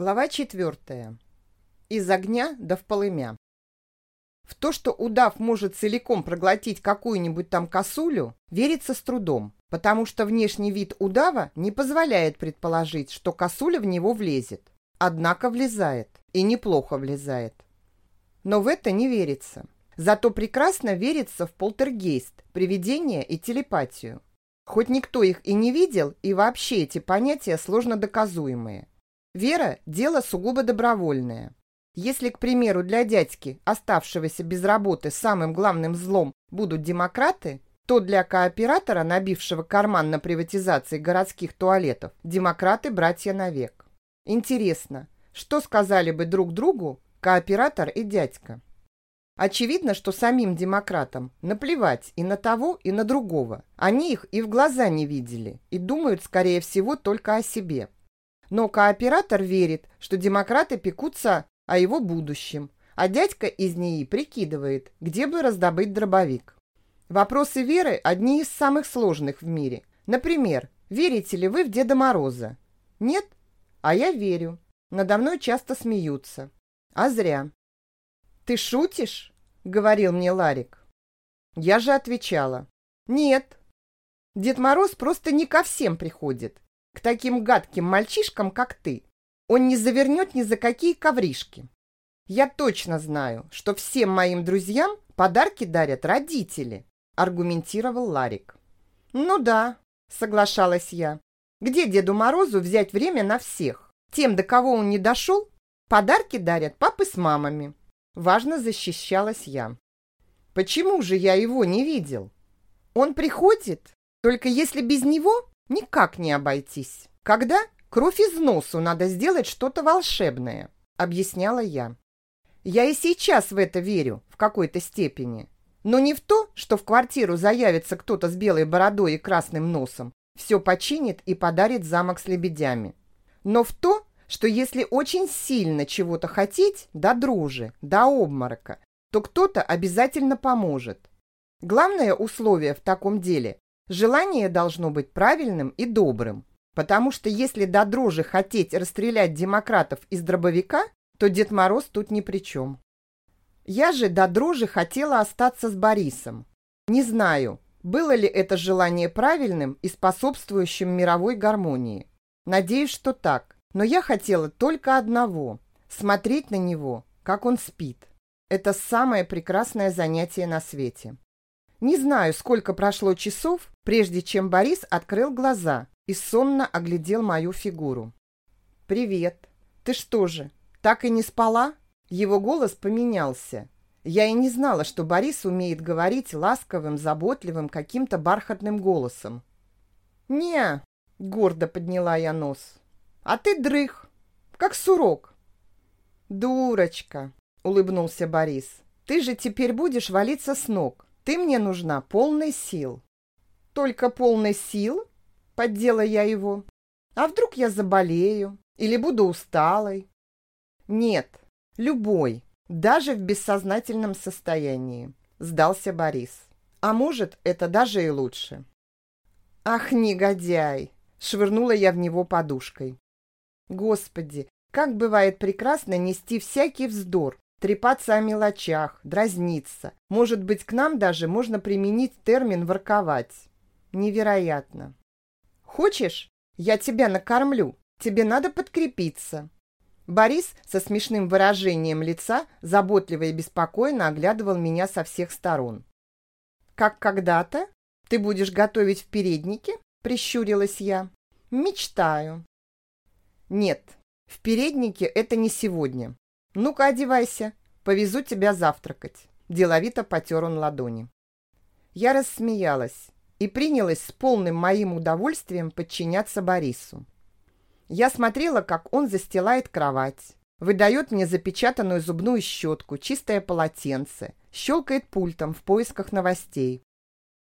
Глава четвертая. Из огня до в полымя. В то, что удав может целиком проглотить какую-нибудь там косулю, верится с трудом, потому что внешний вид удава не позволяет предположить, что косуля в него влезет. Однако влезает, и неплохо влезает. Но в это не верится. Зато прекрасно верится в полтергейст, привидение и телепатию. Хоть никто их и не видел, и вообще эти понятия сложно доказуемые. Вера – дело сугубо добровольное. Если, к примеру, для дядьки, оставшегося без работы, самым главным злом будут демократы, то для кооператора, набившего карман на приватизации городских туалетов, демократы – братья навек. Интересно, что сказали бы друг другу кооператор и дядька? Очевидно, что самим демократам наплевать и на того, и на другого. Они их и в глаза не видели и думают, скорее всего, только о себе. Но кооператор верит, что демократы пекутся о его будущем, а дядька из НИИ прикидывает, где бы раздобыть дробовик. Вопросы веры одни из самых сложных в мире. Например, верите ли вы в Деда Мороза? Нет? А я верю. Надо мной часто смеются. А зря. «Ты шутишь?» — говорил мне Ларик. Я же отвечала. «Нет. Дед Мороз просто не ко всем приходит к таким гадким мальчишкам, как ты. Он не завернет ни за какие ковришки. Я точно знаю, что всем моим друзьям подарки дарят родители, аргументировал Ларик. Ну да, соглашалась я. Где Деду Морозу взять время на всех? Тем, до кого он не дошел, подарки дарят папы с мамами. Важно защищалась я. Почему же я его не видел? Он приходит, только если без него Никак не обойтись. Когда? Кровь из носу надо сделать что-то волшебное, объясняла я. Я и сейчас в это верю в какой-то степени. Но не в то, что в квартиру заявится кто-то с белой бородой и красным носом, все починит и подарит замок с лебедями. Но в то, что если очень сильно чего-то хотеть, до дружи, до обморока, то кто-то обязательно поможет. Главное условие в таком деле Желание должно быть правильным и добрым, потому что если до дрожи хотеть расстрелять демократов из дробовика, то Дед Мороз тут ни при чем. Я же до дрожи хотела остаться с Борисом. Не знаю, было ли это желание правильным и способствующим мировой гармонии. Надеюсь, что так. Но я хотела только одного – смотреть на него, как он спит. Это самое прекрасное занятие на свете. Не знаю, сколько прошло часов, прежде чем Борис открыл глаза и сонно оглядел мою фигуру. «Привет. Ты что же, так и не спала?» Его голос поменялся. Я и не знала, что Борис умеет говорить ласковым, заботливым, каким-то бархатным голосом. «Не», — гордо подняла я нос, — «а ты дрых, как сурок». «Дурочка», — улыбнулся Борис, — «ты же теперь будешь валиться с ног. Ты мне нужна полной сил. Только полной сил? Поддела я его. А вдруг я заболею или буду усталой? Нет, любой, даже в бессознательном состоянии, сдался Борис. А может, это даже и лучше. Ах, негодяй! Швырнула я в него подушкой. Господи, как бывает прекрасно нести всякий вздор, трепаться о мелочах, дразниться. Может быть, к нам даже можно применить термин «ворковать». Невероятно. «Хочешь, я тебя накормлю? Тебе надо подкрепиться». Борис со смешным выражением лица заботливо и беспокойно оглядывал меня со всех сторон. «Как когда-то? Ты будешь готовить в переднике?» – прищурилась я. «Мечтаю». «Нет, в переднике это не сегодня. «Ну-ка, одевайся, повезу тебя завтракать», – деловито потер он ладони. Я рассмеялась и принялась с полным моим удовольствием подчиняться Борису. Я смотрела, как он застилает кровать, выдает мне запечатанную зубную щетку, чистое полотенце, щелкает пультом в поисках новостей.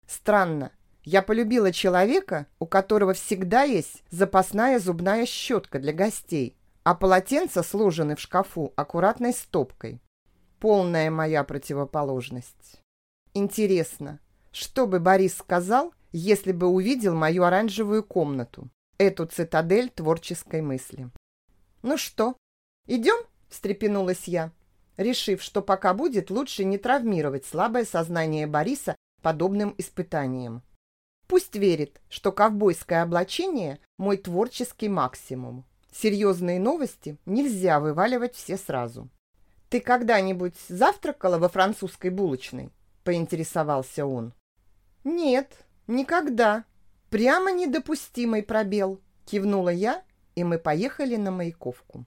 Странно, я полюбила человека, у которого всегда есть запасная зубная щетка для гостей, а полотенца сложены в шкафу аккуратной стопкой. Полная моя противоположность. Интересно, что бы Борис сказал, если бы увидел мою оранжевую комнату, эту цитадель творческой мысли? «Ну что, идем?» – встрепенулась я, решив, что пока будет, лучше не травмировать слабое сознание Бориса подобным испытанием. Пусть верит, что ковбойское облачение – мой творческий максимум. Серьезные новости нельзя вываливать все сразу. «Ты когда-нибудь завтракала во французской булочной?» – поинтересовался он. «Нет, никогда. Прямо недопустимый пробел», – кивнула я, и мы поехали на Маяковку.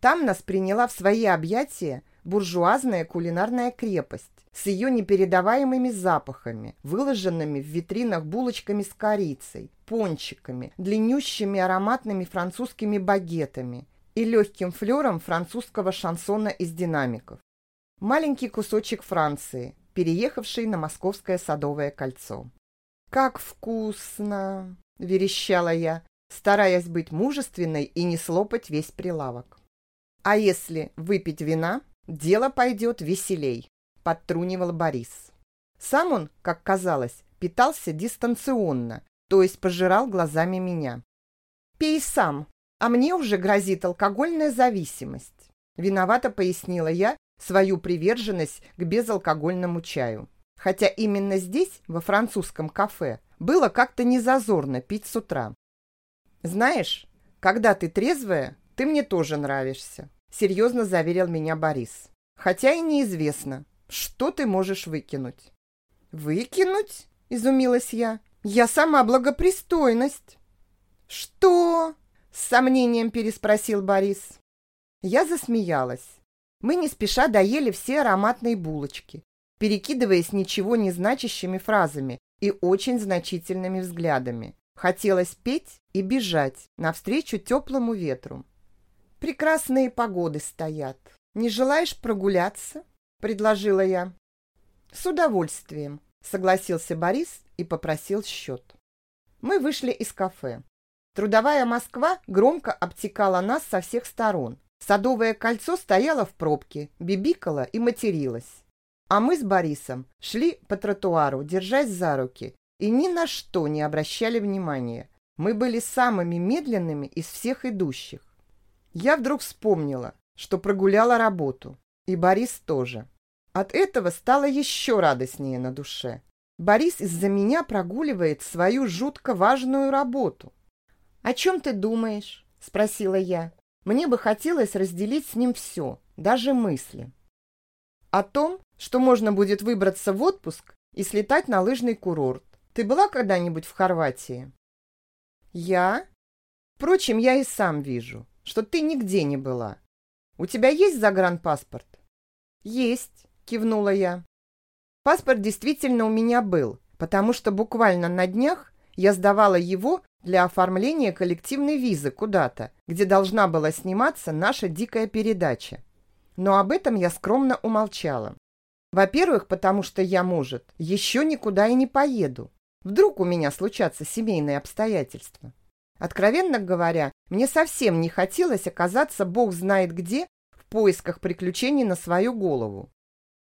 Там нас приняла в свои объятия буржуазная кулинарная крепость с ее непередаваемыми запахами, выложенными в витринах булочками с корицей, пончиками, длиннющими ароматными французскими багетами и легким флером французского шансона из динамиков. Маленький кусочек Франции, переехавший на Московское Садовое кольцо. «Как вкусно!» – верещала я, стараясь быть мужественной и не слопать весь прилавок. «А если выпить вина, дело пойдет веселей», – подтрунивал Борис. Сам он, как казалось, питался дистанционно, то есть пожирал глазами меня. «Пей сам, а мне уже грозит алкогольная зависимость», – виновато пояснила я свою приверженность к безалкогольному чаю. Хотя именно здесь, во французском кафе, было как-то незазорно пить с утра. «Знаешь, когда ты трезвая, ты мне тоже нравишься», – серьезно заверил меня Борис. «Хотя и неизвестно, что ты можешь выкинуть». «Выкинуть?» – изумилась я. «Я сама благопристойность». «Что?» – с сомнением переспросил Борис. Я засмеялась. Мы не спеша доели все ароматные булочки, перекидываясь ничего не значащими фразами и очень значительными взглядами. Хотелось петь и бежать навстречу теплому ветру. «Прекрасные погоды стоят. Не желаешь прогуляться?» – предложила я. «С удовольствием», – согласился Борис и попросил счет. Мы вышли из кафе. Трудовая Москва громко обтекала нас со всех сторон. Садовое кольцо стояло в пробке, бибикало и материлось. А мы с Борисом шли по тротуару, держась за руки, и ни на что не обращали внимания. Мы были самыми медленными из всех идущих. Я вдруг вспомнила, что прогуляла работу, и Борис тоже. От этого стало еще радостнее на душе. Борис из-за меня прогуливает свою жутко важную работу. «О чем ты думаешь?» – спросила я. Мне бы хотелось разделить с ним все, даже мысли. О том, что можно будет выбраться в отпуск и слетать на лыжный курорт, ты была когда-нибудь в Хорватии? Я? Впрочем, я и сам вижу, что ты нигде не была. У тебя есть загранпаспорт? Есть, кивнула я. Паспорт действительно у меня был, потому что буквально на днях я сдавала его для оформления коллективной визы куда-то, где должна была сниматься наша дикая передача. Но об этом я скромно умолчала. Во-первых, потому что я, может, еще никуда и не поеду. Вдруг у меня случатся семейные обстоятельства. Откровенно говоря, мне совсем не хотелось оказаться бог знает где в поисках приключений на свою голову.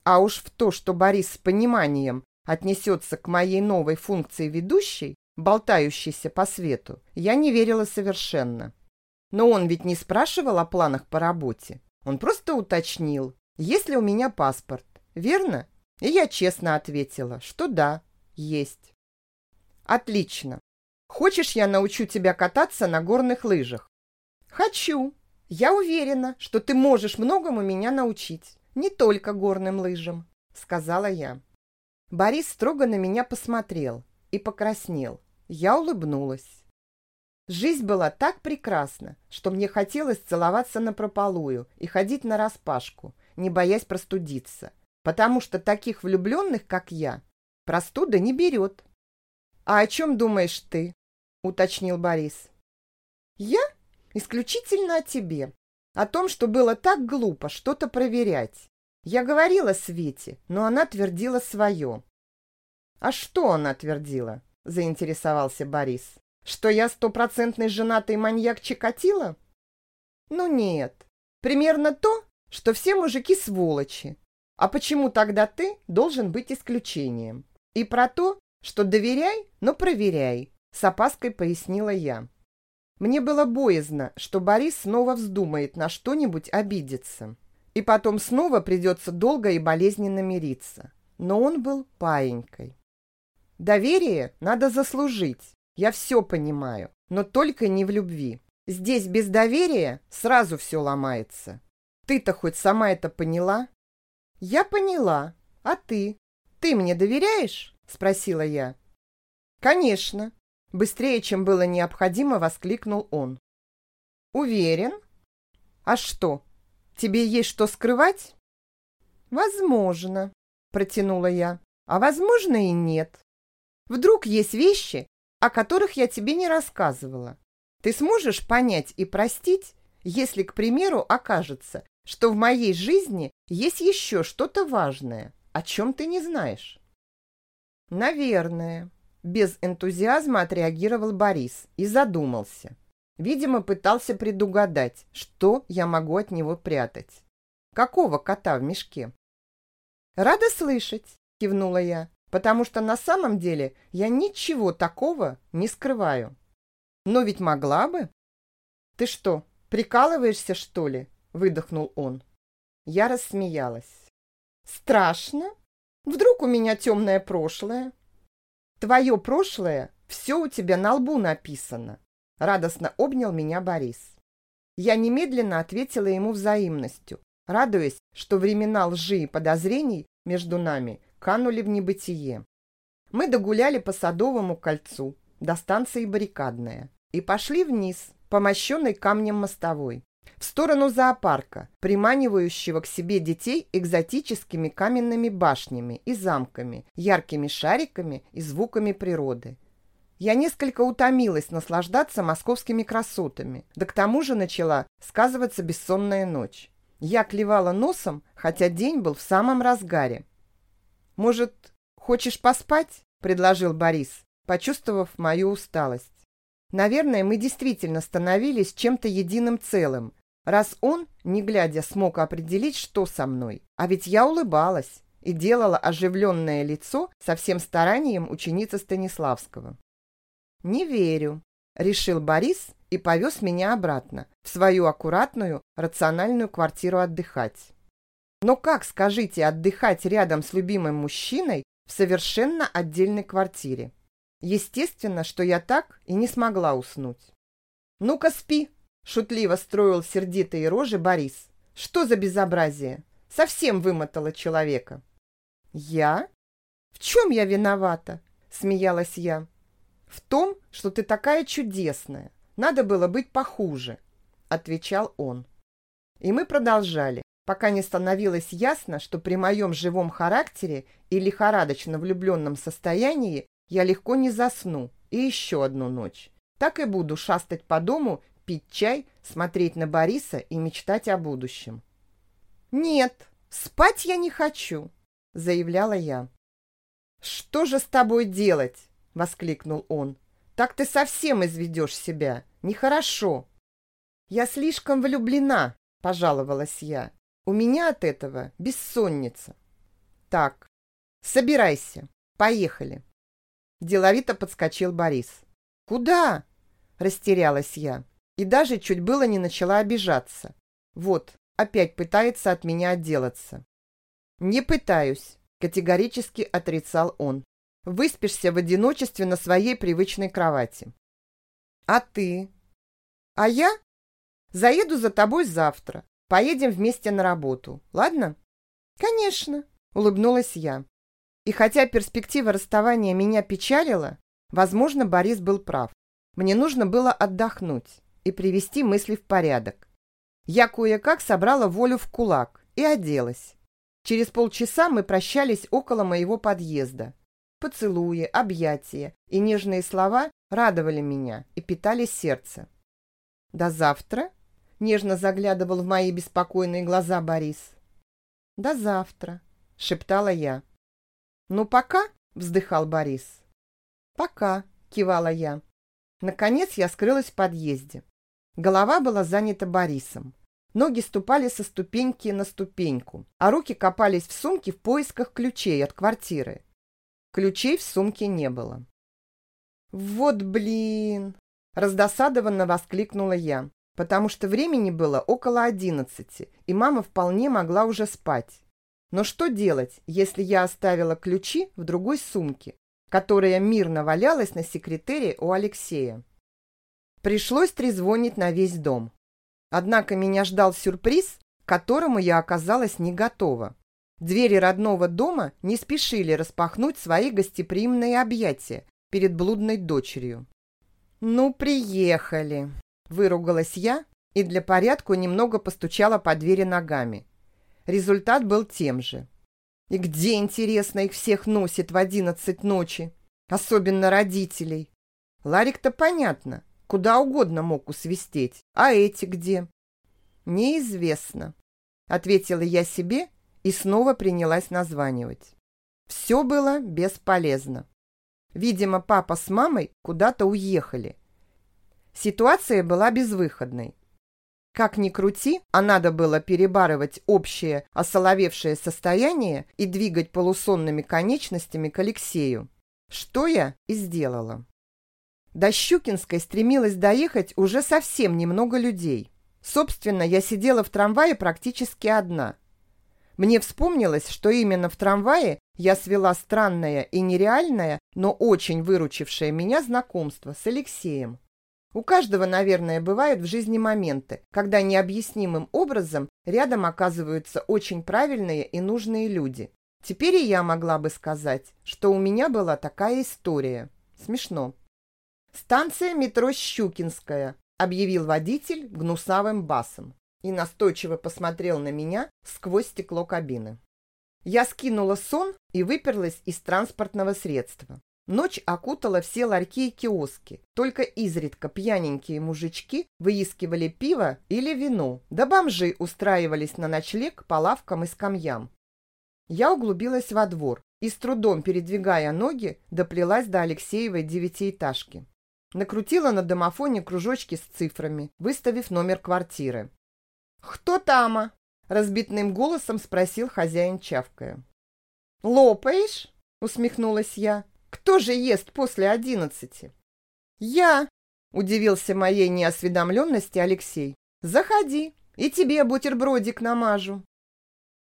А уж в то, что Борис с пониманием отнесется к моей новой функции ведущей, болтающейся по свету, я не верила совершенно. Но он ведь не спрашивал о планах по работе. Он просто уточнил, есть ли у меня паспорт, верно? И я честно ответила, что да, есть. Отлично. Хочешь, я научу тебя кататься на горных лыжах? Хочу. Я уверена, что ты можешь многому меня научить. Не только горным лыжам, сказала я. Борис строго на меня посмотрел и покраснел. Я улыбнулась. Жизнь была так прекрасна, что мне хотелось целоваться на прополую и ходить на распашку, не боясь простудиться, потому что таких влюбленных, как я, простуда не берет. «А о чем думаешь ты?» – уточнил Борис. «Я? Исключительно о тебе. О том, что было так глупо что-то проверять. Я говорила Свете, но она твердила свое». «А что она твердила?» – заинтересовался Борис. «Что я стопроцентный женатый маньяк Чикатило?» «Ну нет. Примерно то, что все мужики сволочи. А почему тогда ты должен быть исключением? И про то, что доверяй, но проверяй, с опаской пояснила я. Мне было боязно, что Борис снова вздумает на что-нибудь обидеться. И потом снова придется долго и болезненно мириться. Но он был паенькой. Доверие надо заслужить. Я все понимаю, но только не в любви. Здесь без доверия сразу все ломается. Ты-то хоть сама это поняла? Я поняла. А ты? Ты мне доверяешь? Спросила я. Конечно. Быстрее, чем было необходимо, воскликнул он. Уверен? А что, тебе есть что скрывать? Возможно, протянула я. А возможно и нет. Вдруг есть вещи, о которых я тебе не рассказывала. Ты сможешь понять и простить, если, к примеру, окажется, что в моей жизни есть еще что-то важное, о чем ты не знаешь? Наверное. Без энтузиазма отреагировал Борис и задумался. Видимо, пытался предугадать, что я могу от него прятать. Какого кота в мешке? «Рада слышать», — кивнула я, «потому что на самом деле я ничего такого не скрываю». «Но ведь могла бы». «Ты что, прикалываешься, что ли?» — выдохнул он. Я рассмеялась. «Страшно? Вдруг у меня темное прошлое?» Твое прошлое, все у тебя на лбу написано. Радостно обнял меня Борис. Я немедленно ответила ему взаимностью, радуясь, что времена лжи и подозрений между нами канули в небытие. Мы догуляли по Садовому кольцу до станции Баррикадная и пошли вниз по мощенной камнем мостовой в сторону зоопарка, приманивающего к себе детей экзотическими каменными башнями и замками, яркими шариками и звуками природы. Я несколько утомилась наслаждаться московскими красотами, да к тому же начала сказываться бессонная ночь. Я клевала носом, хотя день был в самом разгаре. «Может, хочешь поспать?» – предложил Борис, почувствовав мою усталость. Наверное, мы действительно становились чем-то единым целым, раз он, не глядя, смог определить, что со мной. А ведь я улыбалась и делала оживленное лицо со всем старанием ученицы Станиславского. «Не верю», — решил Борис и повез меня обратно, в свою аккуратную, рациональную квартиру отдыхать. Но как, скажите, отдыхать рядом с любимым мужчиной в совершенно отдельной квартире? Естественно, что я так и не смогла уснуть. «Ну-ка спи!» – шутливо строил сердитые рожи Борис. «Что за безобразие? Совсем вымотала человека». «Я? В чем я виновата?» – смеялась я. «В том, что ты такая чудесная. Надо было быть похуже», – отвечал он. И мы продолжали, пока не становилось ясно, что при моем живом характере и лихорадочно влюбленном состоянии я легко не засну и еще одну ночь. Так и буду шастать по дому, пить чай, смотреть на Бориса и мечтать о будущем. «Нет, спать я не хочу», — заявляла я. «Что же с тобой делать?» — воскликнул он. «Так ты совсем изведешь себя. Нехорошо». «Я слишком влюблена», — пожаловалась я. «У меня от этого бессонница». «Так, собирайся, поехали». Деловито подскочил Борис. «Куда?» – растерялась я. И даже чуть было не начала обижаться. Вот, опять пытается от меня отделаться. «Не пытаюсь», – категорически отрицал он. «Выспишься в одиночестве на своей привычной кровати». «А ты?» «А я?» «Заеду за тобой завтра. Поедем вместе на работу. Ладно?» «Конечно», – улыбнулась я. И хотя перспектива расставания меня печалила, возможно, Борис был прав. Мне нужно было отдохнуть и привести мысли в порядок. Я кое-как собрала волю в кулак и оделась. Через полчаса мы прощались около моего подъезда. Поцелуи, объятия и нежные слова радовали меня и питали сердце. «До завтра?» – нежно заглядывал в мои беспокойные глаза Борис. «До завтра», – шептала я. «Ну, пока?» – вздыхал Борис. «Пока», – кивала я. Наконец я скрылась в подъезде. Голова была занята Борисом. Ноги ступали со ступеньки на ступеньку, а руки копались в сумке в поисках ключей от квартиры. Ключей в сумке не было. «Вот блин!» Раздосадованно воскликнула я, потому что времени было около одиннадцати, и мама вполне могла уже спать. Но что делать, если я оставила ключи в другой сумке, которая мирно валялась на секретере у Алексея? Пришлось трезвонить на весь дом. Однако меня ждал сюрприз, к которому я оказалась не готова. Двери родного дома не спешили распахнуть свои гостеприимные объятия перед блудной дочерью. «Ну, приехали!» – выругалась я и для порядка немного постучала по двери ногами. Результат был тем же. И где, интересно, их всех носит в одиннадцать ночи? Особенно родителей. Ларик-то понятно, куда угодно мог усвистеть. А эти где? Неизвестно. Ответила я себе и снова принялась названивать. Все было бесполезно. Видимо, папа с мамой куда-то уехали. Ситуация была безвыходной. Как ни крути, а надо было перебарывать общее осоловевшее состояние и двигать полусонными конечностями к Алексею. Что я и сделала. До Щукинской стремилась доехать уже совсем немного людей. Собственно, я сидела в трамвае практически одна. Мне вспомнилось, что именно в трамвае я свела странное и нереальное, но очень выручившее меня знакомство с Алексеем. У каждого, наверное, бывают в жизни моменты, когда необъяснимым образом рядом оказываются очень правильные и нужные люди. Теперь и я могла бы сказать, что у меня была такая история. Смешно. «Станция метро Щукинская», – объявил водитель гнусавым басом и настойчиво посмотрел на меня сквозь стекло кабины. Я скинула сон и выперлась из транспортного средства. Ночь окутала все ларьки и киоски. Только изредка пьяненькие мужички выискивали пиво или вино, да бомжи устраивались на ночлег по лавкам и скамьям. Я углубилась во двор и, с трудом передвигая ноги, доплелась до Алексеевой девятиэтажки. Накрутила на домофоне кружочки с цифрами, выставив номер квартиры. «Кто тама?» – разбитным голосом спросил хозяин чавкая. «Лопаешь?» – усмехнулась я. Кто же ест после одиннадцати? Я, удивился моей неосведомленности Алексей. Заходи, и тебе бутербродик намажу.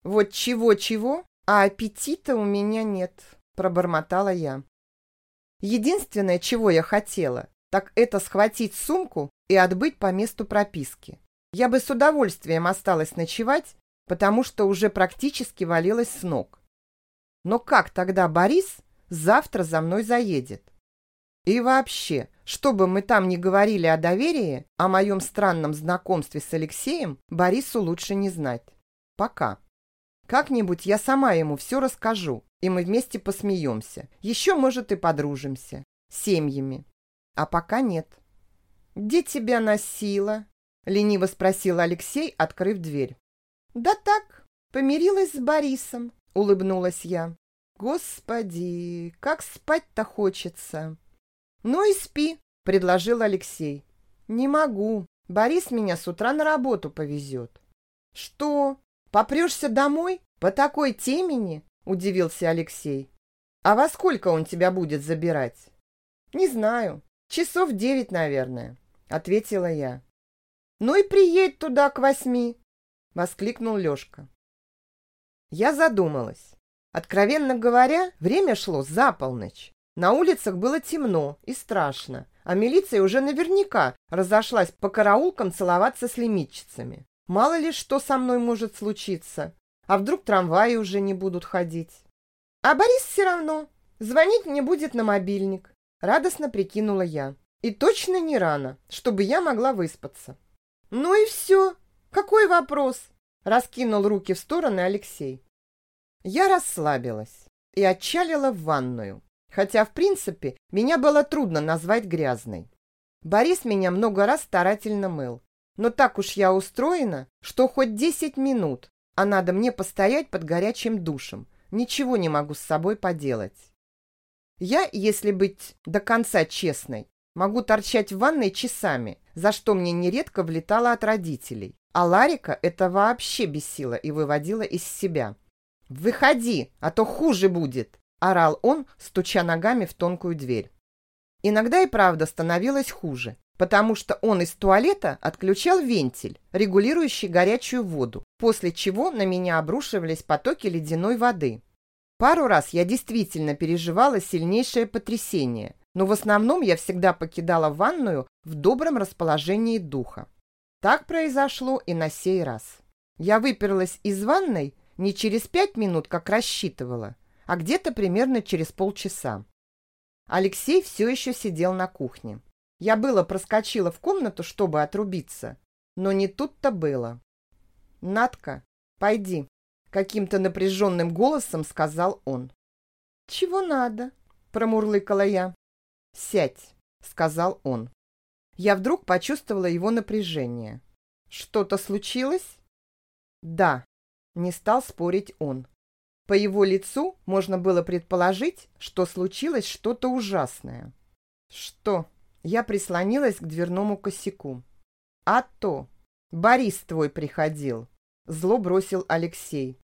Вот чего-чего, а аппетита у меня нет, пробормотала я. Единственное, чего я хотела, так это схватить сумку и отбыть по месту прописки. Я бы с удовольствием осталась ночевать, потому что уже практически валилась с ног. Но как тогда Борис завтра за мной заедет. И вообще, что бы мы там ни говорили о доверии, о моем странном знакомстве с Алексеем, Борису лучше не знать. Пока. Как-нибудь я сама ему все расскажу, и мы вместе посмеемся. Еще, может, и подружимся. Семьями. А пока нет. «Где тебя носила?» — лениво спросил Алексей, открыв дверь. «Да так, помирилась с Борисом», — улыбнулась я. Господи, как спать-то хочется. Ну и спи, предложил Алексей. Не могу. Борис меня с утра на работу повезет. Что? Попрешься домой? По такой темени? Удивился Алексей. А во сколько он тебя будет забирать? Не знаю. Часов девять, наверное, ответила я. Ну и приедь туда к восьми, воскликнул Лешка. Я задумалась. Откровенно говоря, время шло за полночь. На улицах было темно и страшно, а милиция уже наверняка разошлась по караулкам целоваться с лимитчицами. Мало ли что со мной может случиться. А вдруг трамваи уже не будут ходить? А Борис все равно. Звонить мне будет на мобильник. Радостно прикинула я. И точно не рано, чтобы я могла выспаться. Ну и все. Какой вопрос? Раскинул руки в стороны Алексей. Я расслабилась и отчалила в ванную, хотя, в принципе, меня было трудно назвать грязной. Борис меня много раз старательно мыл, но так уж я устроена, что хоть десять минут, а надо мне постоять под горячим душем, ничего не могу с собой поделать. Я, если быть до конца честной, могу торчать в ванной часами, за что мне нередко влетало от родителей, а Ларика это вообще бесило и выводило из себя. «Выходи, а то хуже будет!» – орал он, стуча ногами в тонкую дверь. Иногда и правда становилось хуже, потому что он из туалета отключал вентиль, регулирующий горячую воду, после чего на меня обрушивались потоки ледяной воды. Пару раз я действительно переживала сильнейшее потрясение, но в основном я всегда покидала ванную в добром расположении духа. Так произошло и на сей раз. Я выперлась из ванной не через пять минут, как рассчитывала, а где-то примерно через полчаса. Алексей все еще сидел на кухне. Я было проскочила в комнату, чтобы отрубиться, но не тут-то было. «Натка, пойди», — каким-то напряженным голосом сказал он. «Чего надо?» — промурлыкала я. «Сядь», — сказал он. Я вдруг почувствовала его напряжение. «Что-то случилось?» «Да», — не стал спорить он. По его лицу можно было предположить, что случилось что-то ужасное. «Что?» Я прислонилась к дверному косяку. «А то! Борис твой приходил!» Зло бросил Алексей.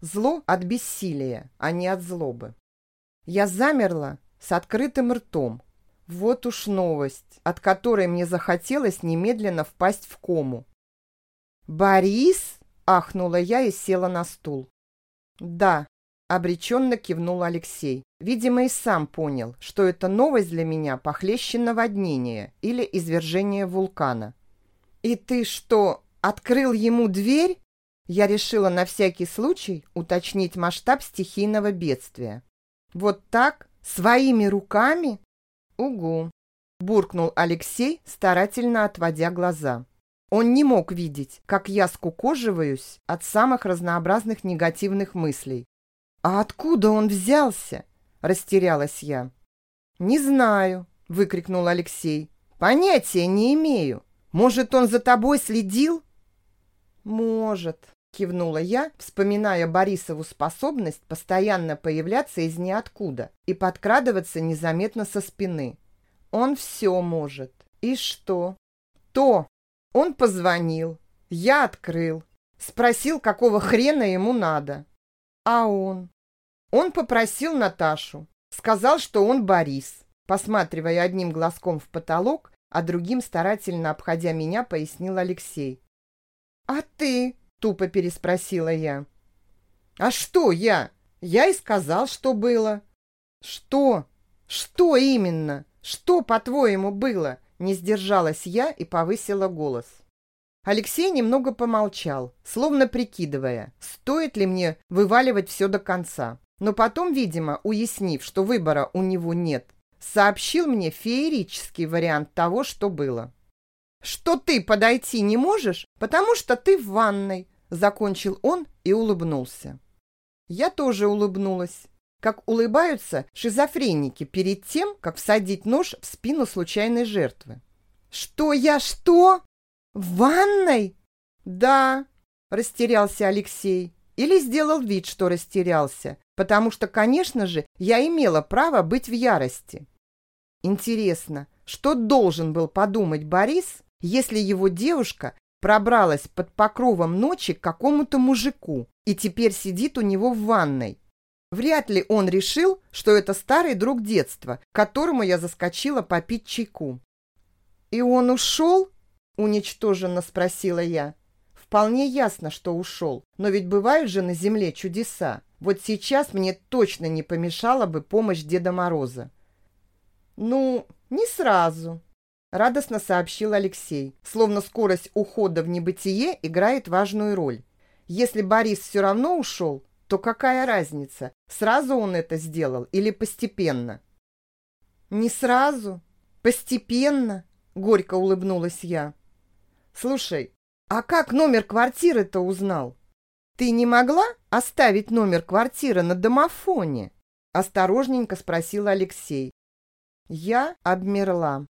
Зло от бессилия, а не от злобы. Я замерла с открытым ртом. Вот уж новость, от которой мне захотелось немедленно впасть в кому. «Борис?» – ахнула я и села на стул. «Да», – обреченно кивнул Алексей. Видимо, и сам понял, что эта новость для меня похлеще наводнения или извержения вулкана. «И ты что, открыл ему дверь?» Я решила на всякий случай уточнить масштаб стихийного бедствия. «Вот так? Своими руками?» «Угу», – буркнул Алексей, старательно отводя глаза. Он не мог видеть, как я скукоживаюсь от самых разнообразных негативных мыслей. «А откуда он взялся?» – растерялась я. «Не знаю», – выкрикнул Алексей. «Понятия не имею. Может, он за тобой следил?» «Может», – кивнула я, вспоминая Борисову способность постоянно появляться из ниоткуда и подкрадываться незаметно со спины. «Он все может. И что?» «То!» Он позвонил, я открыл, спросил, какого хрена ему надо. А он? Он попросил Наташу, сказал, что он Борис, посматривая одним глазком в потолок, а другим старательно обходя меня, пояснил Алексей. «А ты?» – тупо переспросила я. «А что я? Я и сказал, что было». «Что? Что именно? Что, по-твоему, было?» Не сдержалась я и повысила голос. Алексей немного помолчал, словно прикидывая, стоит ли мне вываливать все до конца. Но потом, видимо, уяснив, что выбора у него нет, сообщил мне феерический вариант того, что было. «Что ты подойти не можешь, потому что ты в ванной», закончил он и улыбнулся. Я тоже улыбнулась, как улыбаются шизофреники перед тем, как всадить нож в спину случайной жертвы. «Что я что? В ванной?» «Да», – растерялся Алексей. Или сделал вид, что растерялся, потому что, конечно же, я имела право быть в ярости. Интересно, что должен был подумать Борис, если его девушка пробралась под покровом ночи к какому-то мужику и теперь сидит у него в ванной? Вряд ли он решил, что это старый друг детства, которому я заскочила попить чайку. «И он ушел?» – уничтоженно спросила я. «Вполне ясно, что ушел, но ведь бывают же на земле чудеса. Вот сейчас мне точно не помешала бы помощь Деда Мороза». «Ну, не сразу», – радостно сообщил Алексей, словно скорость ухода в небытие играет важную роль. «Если Борис все равно ушел, то какая разница, сразу он это сделал или постепенно? Не сразу, постепенно, горько улыбнулась я. Слушай, а как номер квартиры-то узнал? Ты не могла оставить номер квартиры на домофоне? Осторожненько спросил Алексей. Я обмерла.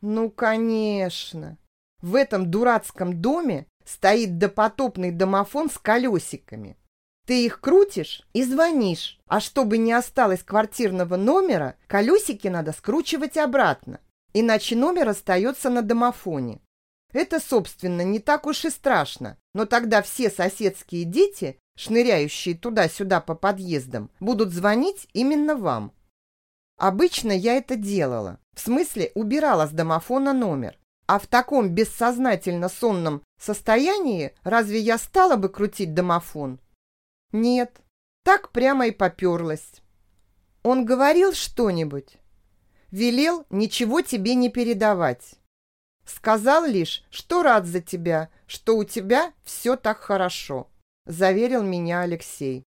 Ну, конечно. В этом дурацком доме стоит допотопный домофон с колесиками. Ты их крутишь и звонишь, а чтобы не осталось квартирного номера, колесики надо скручивать обратно, иначе номер остается на домофоне. Это, собственно, не так уж и страшно, но тогда все соседские дети, шныряющие туда-сюда по подъездам, будут звонить именно вам. Обычно я это делала. В смысле, убирала с домофона номер. А в таком бессознательно сонном состоянии разве я стала бы крутить домофон? Нет, так прямо и поперлась. Он говорил что-нибудь? Велел ничего тебе не передавать. Сказал лишь, что рад за тебя, что у тебя все так хорошо, заверил меня Алексей.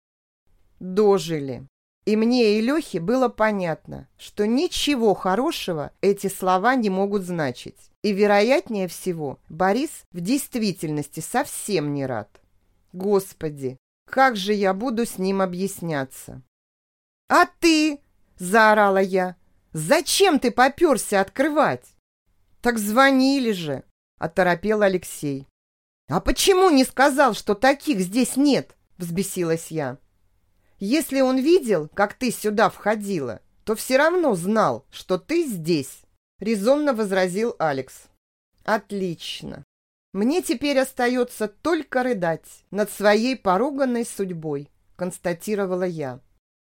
Дожили. И мне и Лехе было понятно, что ничего хорошего эти слова не могут значить. И, вероятнее всего, Борис в действительности совсем не рад. Господи, как же я буду с ним объясняться? «А ты?» – заорала я. «Зачем ты поперся открывать?» «Так звонили же!» – оторопел Алексей. «А почему не сказал, что таких здесь нет?» – взбесилась я. Если он видел, как ты сюда входила, то все равно знал, что ты здесь», — резонно возразил Алекс. «Отлично. Мне теперь остается только рыдать над своей поруганной судьбой», — констатировала я.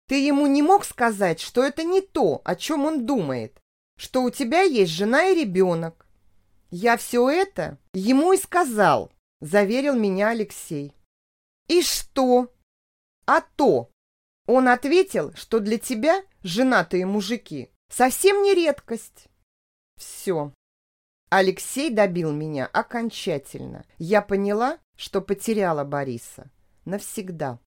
«Ты ему не мог сказать, что это не то, о чем он думает, что у тебя есть жена и ребенок?» «Я все это ему и сказал», — заверил меня Алексей. «И что?» «А то, он ответил, что для тебя женатые мужики совсем не редкость. Все. Алексей добил меня окончательно. Я поняла, что потеряла Бориса. Навсегда.